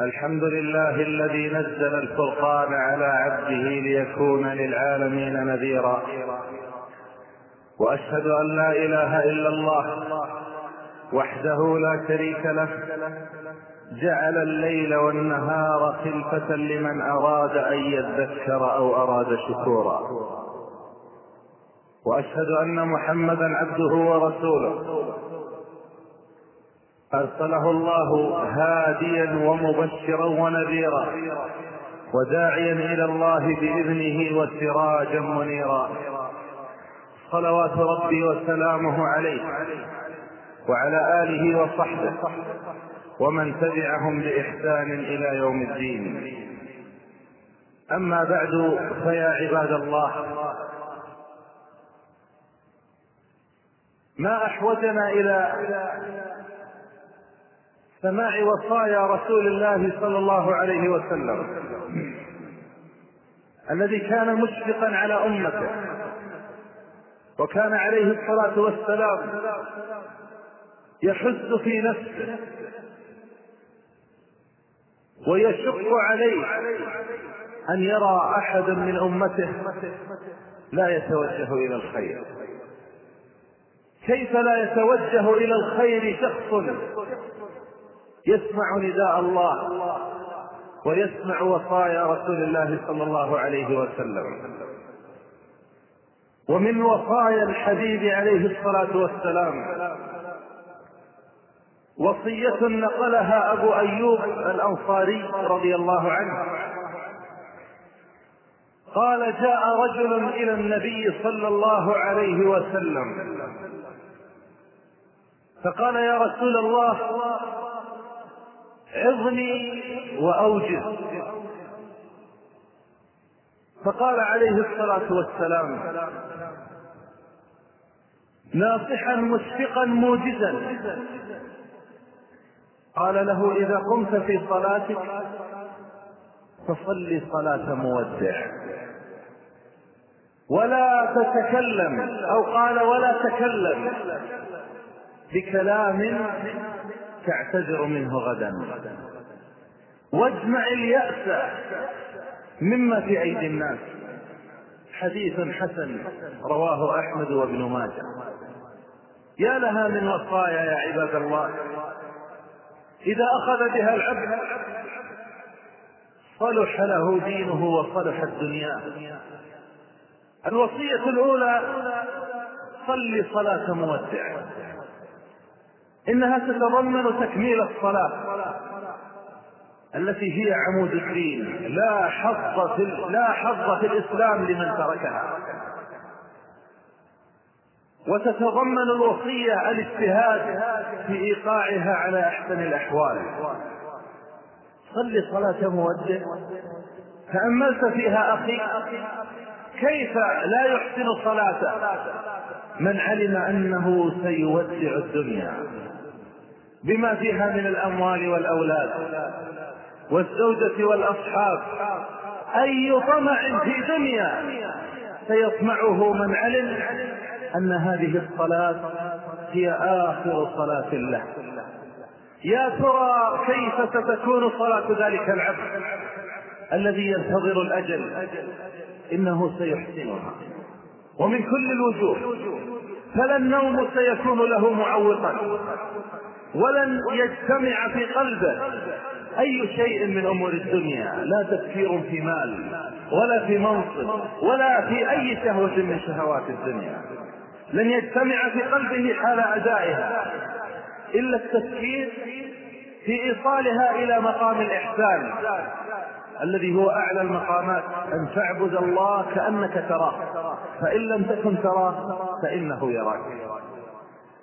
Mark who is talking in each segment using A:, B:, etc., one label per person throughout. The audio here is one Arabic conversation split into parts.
A: الحمد لله الذي نزل الفرقان على عبده ليكون للعالمين نذيرا. وأشهد أن لا إله إلا الله وحده لا شريك له. جعل الليل والنهار خلفة لمن أراد أن يذكر أو أراد شكورا. وأشهد أن محمدا عبده ورسوله. أرسله الله هاديا ومبشرا ونذيرا وداعيا إلى الله بإذنه وسراجا منيرا. صلوات ربي وسلامه عليه وعلى آله وصحبه ومن تبعهم بإحسان إلى يوم الدين. أما بعد فيا عباد الله ما أحوجنا إلى سماع وصايا رسول الله صلى الله عليه وسلم. الذي كان مشفقا على أمته. وكان عليه الصلاة والسلام يحز في نفسه. ويشق عليه أن يرى احدا من أمته لا يتوجه إلى الخير. كيف لا يتوجه إلى الخير شخص؟ يسمع نداء الله ويسمع وصايا رسول الله صلى الله عليه وسلم. ومن وصايا الحبيب عليه الصلاة والسلام وصية نقلها أبو أيوب الأنصاري رضي الله عنه. قال جاء رجل إلى النبي صلى الله عليه وسلم فقال يا رسول الله عظني وأوجز. فقال عليه الصلاة والسلام ناصحا مشفقا موجزا. قال له إذا قمت في صلاتك فصل صلاة مودع ولا تتكلم أو قال ولا تكلم بكلام تعتذر منه غدا. واجمع اليأس مما في أيدي الناس. حديث حسن رواه أحمد وابن ماجه. يا لها من وصايا يا عباد الله إذا أخذ بها العبد صلح له دينه وصلحت دنياه الوصية الأولى صل صلاة مودع إنها تتضمن تكميل الصلاة التي هي عمود الدين. لا حظ في لا حظ في الإسلام لمن تركها. وتتضمن الوصية الاجتهاد في إيقاعها على أحسن الأحوال. صل صلاة مودع. تأملت فيها أخي. كيف لا يحسن صلاته؟ من علم أنه سيودع الدنيا بما فيها من الأموال والأولاد والزوجة والأصحاب. أي طمع في دنيا سيطمعه من علم أن هذه الصلاة هي آخر صلاة له. يا ترى كيف ستكون صلاة ذلك العبد الذي ينتظر الأجل؟ إنه سيحسنها ومن كل الوجوه فلا النوم سيكون له معوقا. ولن يجتمع في قلبه أي شيء من أمور الدنيا لا تفكير في مال ولا في منصب ولا في أي شهوة من شهوات الدنيا. لن يجتمع في قلبه حال أدائها إلا التفكير في إيصالها إلى مقام الإحسان. الذي هو أعلى المقامات أن تعبد الله كأنك تراه. فإن لم تكن تراه فإنه يراك.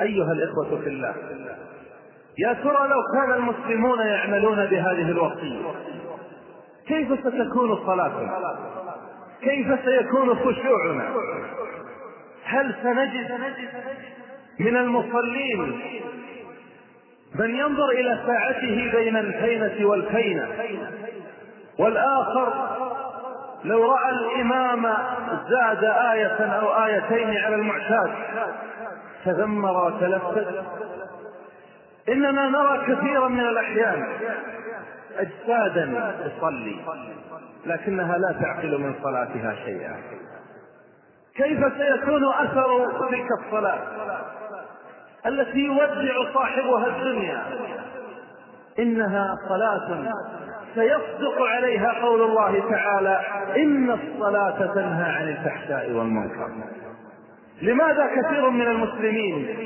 A: أيها الإخوة في الله يا ترى لو كان المسلمون يعملون بهذه الوصية كيف ستكون صلاتنا؟ كيف سيكون خشوعنا؟ هل سنجد من المصلين من ينظر إلى ساعته بين الفينة والفينة؟ والآخر لو رأى الإمام زاد آية أو آيتين على المعتاد تذمر وتلفت. إننا نرى كثيرا من الأحيان أجسادا تصلي لكنها لا تعقل من صلاتها شيئا. كيف سيكون أثر تلك الصلاة التي يودع صاحبها الدنيا؟ إنها صلاة سيصدق عليها قول الله تعالى إن الصلاة تنهى عن الفحشاء والمنكر. لماذا كثير من المسلمين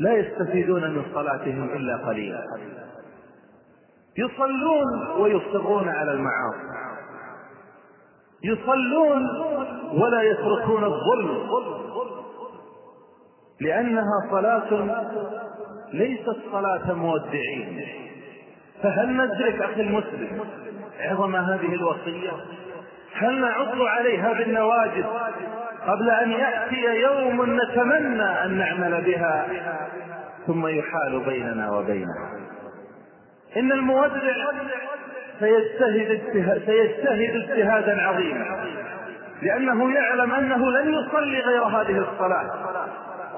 A: لا يستفيدون من صلاتهم إلا قليلا؟ يصلون ويصرون على المعاصي. يصلون ولا يتركون الظلم. لأنها صلاة ليست صلاة مودعين. فهل ندرك أخي المسلم عظم هذه الوصية؟ هل نعض عليها بالنواجذ قبل أن يأتي يوم نتمنى أن نعمل بها ثم يحال بيننا وبينها إن المودع سيجتهد سيجتهد اجتهادا عظيما لأنه يعلم أنه لن يصلي غير هذه الصلاة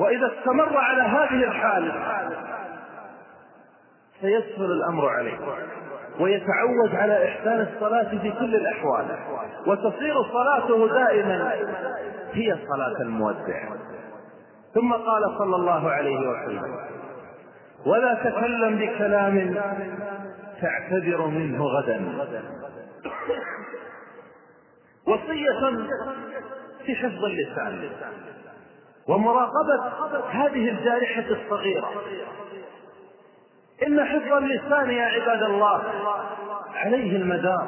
A: وإذا استمر على هذه الحال سيسهل الأمر عليه ويتعود على إحسان الصلاة في كل الأحوال. وتصير صلاته دائما هي صلاة المودع. ثم قال صلى الله عليه وسلم ولا تكلم بكلام تعتذر منه غدا. وصية في حفظ اللسان. ومراقبة هذه الجارحة الصغيرة. إن حفظ اللسان يا عباد الله. عليه المدار.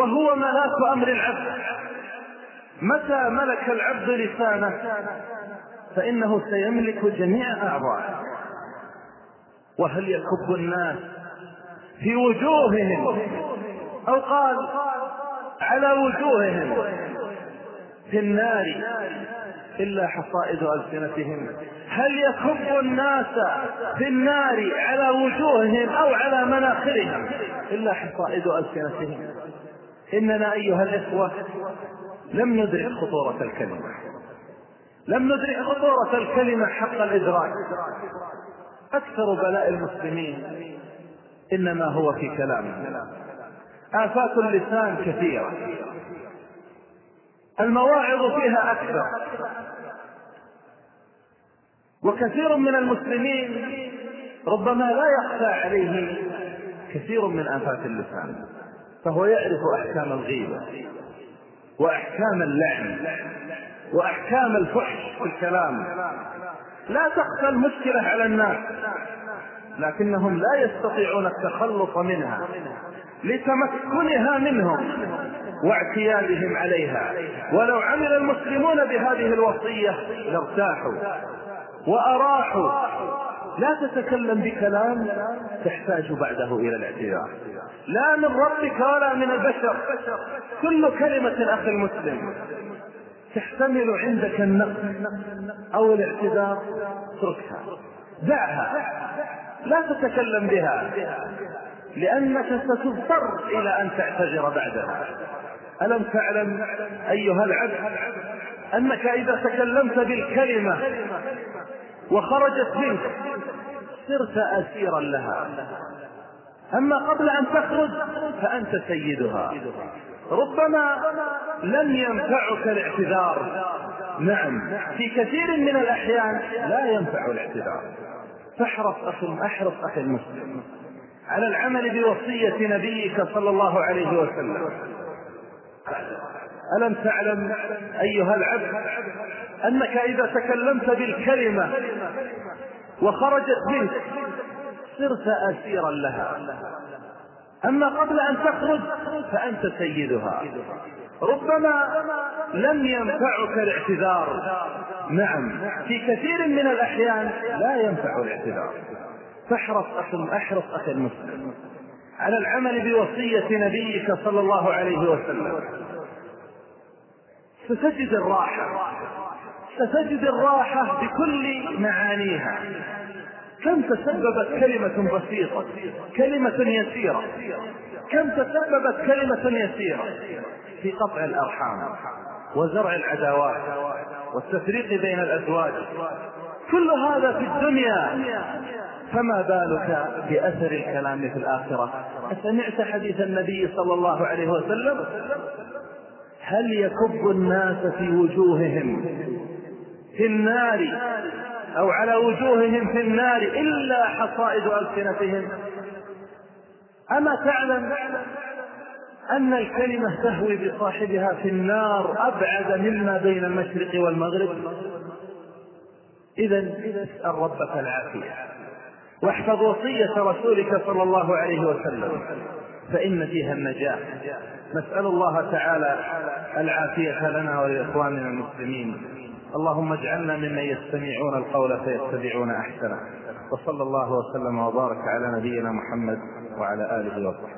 A: وهو ملاك أمر العبد. متى ملك العبد لسانه؟ فإنه سيملك جميع أعضائه وهل يكب الناس في وجوههم؟ أو قال على وجوههم في النار إلا حصائد ألسنتهم. هل يكب الناس في النار على وجوههم أو على مناخرهم؟ إلا حصائد ألسنتهم. إننا أيها الإخوة لم ندرك خطورة الكلمة. لم ندرك خطورة الكلمة حق الإدراك. أكثر بلاء المسلمين إنما هو في كلامهم آفات اللسان كثيرة. المواعظ فيها أكثر. وكثير من المسلمين ربما لا يخفى عليه كثير من آفات اللسان فهو يعرف أحكام الغيبة وأحكام اللعن وأحكام الفحش في الكلام. لا تخفى المشكلة على الناس لكنهم لا يستطيعون التخلص منها لتمكنها منهم. واعتيادهم عليها. ولو عمل المسلمون بهذه الوصية لارتاحوا وأراحوا. لا تتكلم بكلام تحتاج بعده إلى الاعتذار لا من ربك ولا من البشر. كل كلمة أخي المسلم تحتمل عندك النقد أو الاعتذار اتركها. دعها. لا تتكلم بها لأنك ستضطر إلى أن تعتذر بعدها. ألم تعلم أيها العبد أنك إذا تكلمت بالكلمة وخرجت منك صرت أسيرا لها. أما قبل أن تخرج فأنت سيدها. ربما لم ينفعك الاعتذار. نعم في كثير من الأحيان لا ينفع الاعتذار. فاحرص أخي أحرص أخي المسلم على العمل بوصية نبيك صلى الله عليه وسلم. ألم تعلم أيها العبد أنك إذا تكلمت بالكلمة وخرجت منك صرت أسيرا لها. أما قبل أن تخرج فأنت سيدها. ربما لم ينفعك الاعتذار. نعم في كثير من الأحيان لا ينفع الاعتذار. فاحرص أخي أحرص أخي المسلم. على العمل بوصية نبيك صلى الله عليه وسلم. ستجد الراحة. ستجد الراحة بكل معانيها. كم تسببت كلمة بسيطة كلمة يسيرة؟ كم تسببت كلمة يسيرة؟ في قطع الأرحام وزرع العداوات والتفريق بين الأزواج. كل هذا في الدنيا. فما بالك بأثر الكلام في الآخرة؟ أسمعت حديث النبي صلى الله عليه وسلم؟ هل يكب الناس في وجوههم في النار أو على وجوههم في النار إلا حصائد ألسنتهم؟ أما تعلم أن الكلمة تهوي بصاحبها في النار أبعد مما بين المشرق والمغرب؟ إذا اسأل ربك العافية. واحفظ وصية رسولك صلى الله عليه وسلم فإن فيها النجاة نسأل الله تعالى العافية لنا ولإخواننا المسلمين. اللهم اجعلنا ممن يستمعون القول فيتبعون أحسنه. وصلى الله وسلم وبارك على نبينا محمد وعلى آله وصحبه.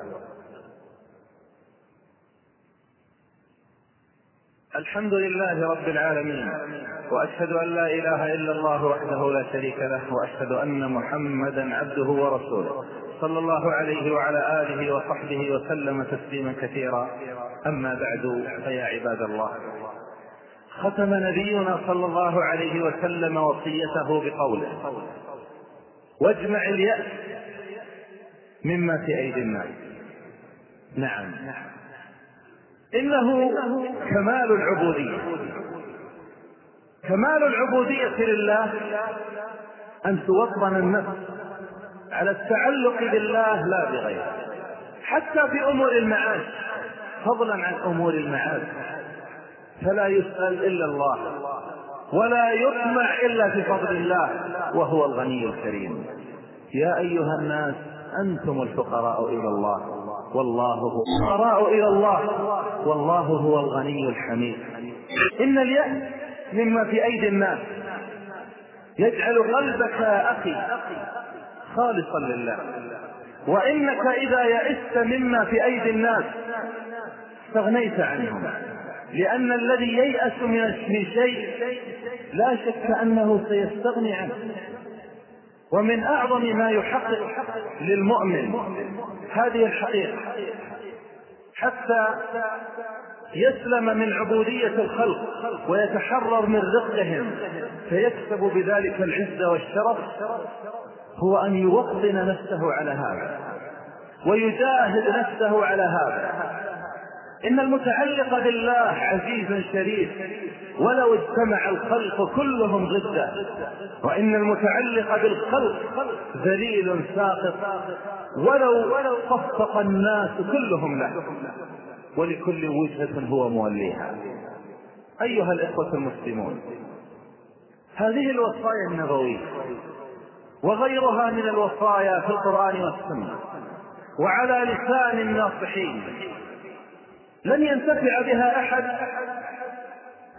A: الحمد لله رب العالمين وأشهد أن لا إله إلا الله وحده لا شريك له وأشهد أن محمدا عبده ورسوله. صلى الله عليه وعلى آله وصحبه وسلم تسليما كثيرا. أما بعد فيا عباد الله. ختم نبينا صلى الله عليه وسلم وصيته بقوله واجمع اليأس مما في أيدي الناس. نعم. إنه كمال العبودية. كمال العبودية لله أن توطن النفس على التعلق بالله لا بغيره. حتى في أمور المعاش فضلا عن أمور المعاش. فلا يسأل إلا الله ولا يطمع إلا في فضل الله وهو الغني الكريم. يا أيها الناس أنتم الفقراء إلى الله. والله هو الفقراء إلى الله. والله هو الغني الحميد. إن اليأس مما في أيدي الناس. يجعل قلبك يا أخي خالصا لله. وإنك إذا يئست مما في أيدي الناس استغنيت عنهم. لأن الذي ييأس من شيء لا شك أنه سيستغني عنه. ومن أعظم ما يحقق للمؤمن هذه الحقيقة حتى يسلم من عبودية الخلق ويتحرر من رقهم فيكسب بذلك العز والشرف هو أن يوطن نفسه على هذا ويجاهد نفسه على هذا. إن المتعلق بالله عزيز شريف ولو اجتمع الخلق كلهم ضده وإن المتعلق بالخلق ذليل ساقط ولو صفق الناس كلهم له ولكل وجهة هو موليها. أيها الإخوة المسلمون هذه الوصايا النبوية وغيرها من الوصايا في القرآن والسنة وعلى لسان الناصحين لن ينتفع بها أحد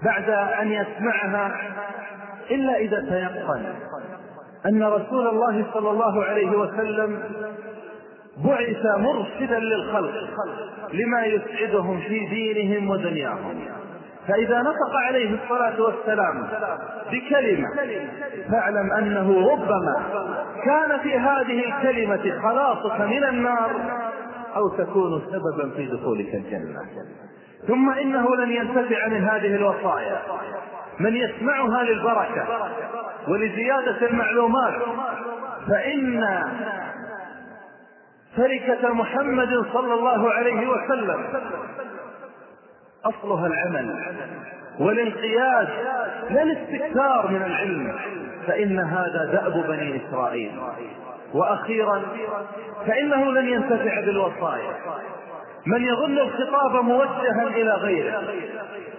A: بعد أن يسمعها إلا إذا تيقن أن رسول الله صلى الله عليه وسلم بعث مرشدا للخلق لما يسعدهم في دينهم ودنياهم. فإذا نطق عليه الصلاة والسلام بكلمة فاعلم أنه ربما كان في هذه الكلمة خلاصك من النار أو تكون سببا في دخولك الجنة. ثم إنه لن ينتفع من هذه الوصايا. من يسمعها للبركة ولزيادة المعلومات. فإن تركة محمد صلى الله عليه وسلم أصلها العمل والانقياد لا الاستكثار من العلم فإن هذا دأب بني إسرائيل. وأخيرا فإنه لن ينتفع بالوصايا. من يظن الخطاب موجها إلى غيره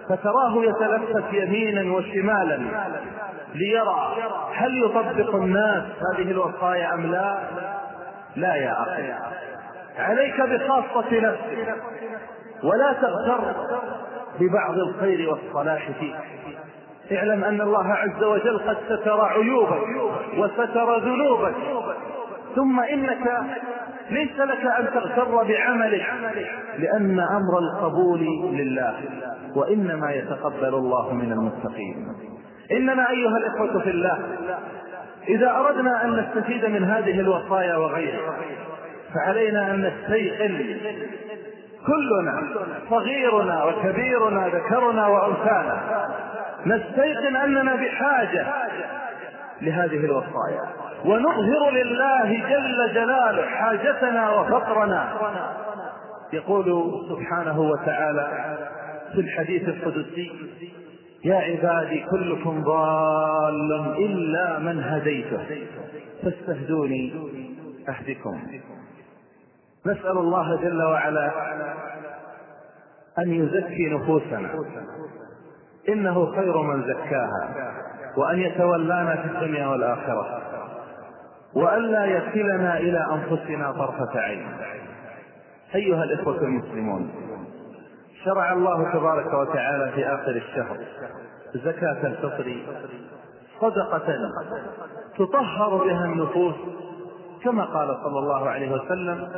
A: فتراه يتلفت يمينا وشمالا ليرى هل يطبق الناس هذه الوصايا أم لا. لا يا أخي. عليك بخاصة نفسك ولا تغتر ببعض الخير والصلاح فيك. اعلم أن الله عز وجل قد ستر عيوبك وستر ذنوبك ثم إنك ليس لك أن تغتر بعملك لأن أمر القبول لله وإنما يتقبل الله من المتقين. إننا أيها الإخوة في الله إذا أردنا أن نستفيد من هذه الوصايا وغيرها فعلينا أن نستيقن كلنا صغيرنا وكبيرنا ذكرنا وأنثانا نستيقن أننا بحاجة لهذه الوصايا. ونظهر لله جل جلاله حاجتنا وفقرنا. يقول سبحانه وتعالى في الحديث القدسي يا عبادي كلكم ضال إلا من هديته فاستهدوني أهدكم. نسأل الله جل وعلا أن يزكي نفوسنا. إنه خير من زكاها. وأن يتولانا في الدنيا والآخرة. وألا يكلنا إلى أنفسنا طرفة عين. أيها الإخوة المسلمون شرع الله تبارك وتعالى في آخر الشهر زكاة الفطر صدقة تطهر بها النفوس كما قال صلى الله عليه وسلم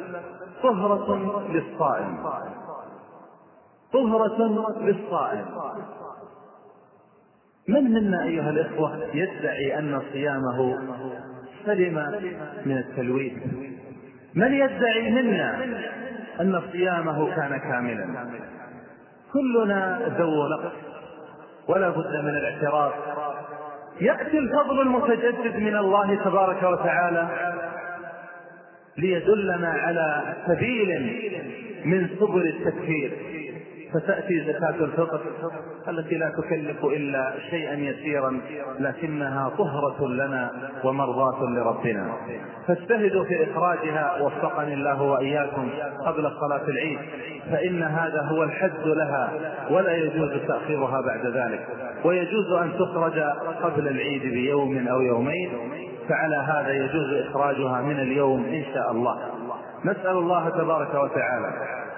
A: طهرة للصائم. طهرة للصائم. من منا أيها الإخوة يدعي أن صيامه سلم من التلويث من يدعي منا أن صيامه كان كاملا؟ كلنا ذو نقص ولا بد من الاعتراف. يأتي الفضل المتجدد من الله تبارك وتعالى ليدلنا على سبيل من سبل التكفير. فتأتي زكاة الفطر التي لا تكلف إلا شيئا يسيرا لكنها طهرة لنا ومرضاة لربنا. فاجتهدوا في إخراجها وفقني الله وإياكم قبل صلاة العيد فإن هذا هو الحد لها ولا يجوز تأخيرها بعد ذلك. ويجوز أن تخرج قبل العيد بيوم أو يومين فعلى هذا يجوز إخراجها من اليوم إن شاء الله. نسأل الله تبارك وتعالى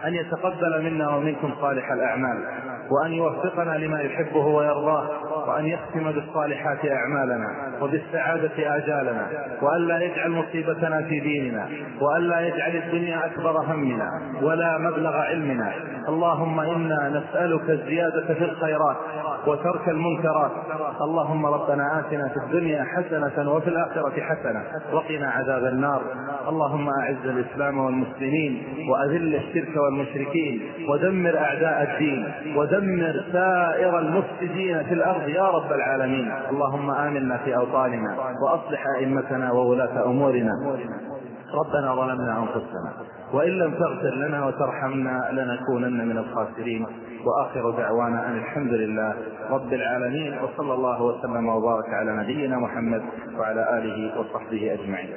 A: أن يتقبل منا ومنكم صالح الأعمال وأن يوفقنا لما يحبه ويرضاه. وأن يختم بالصالحات أعمالنا وبالسعادة آجالنا وأن لا يجعل مصيبتنا في ديننا وأن لا يجعل الدنيا أكبر همنا ولا مبلغ علمنا. اللهم إنا نسألك الزيادة في الخيرات وترك المنكرات. اللهم ربنا آتنا في الدنيا حسنة وفي الآخرة حسنة وقنا عذاب النار. اللهم أعز الإسلام والمسلمين وأذل الشرك والمشركين ودمر أعداء الدين ودمر سائر المفسدين في الأرض يا رب العالمين. اللهم آمنا في أوطاننا وأصلح أئمتنا وولاة أمورنا. ربنا ظلمنا أنفسنا وإن لم تغفر لنا وترحمنا لنكونن من الخاسرين. وآخر دعوانا أن الحمد لله رب العالمين. وصلى الله وسلم وبارك على نبينا محمد وعلى آله وصحبه أجمعين.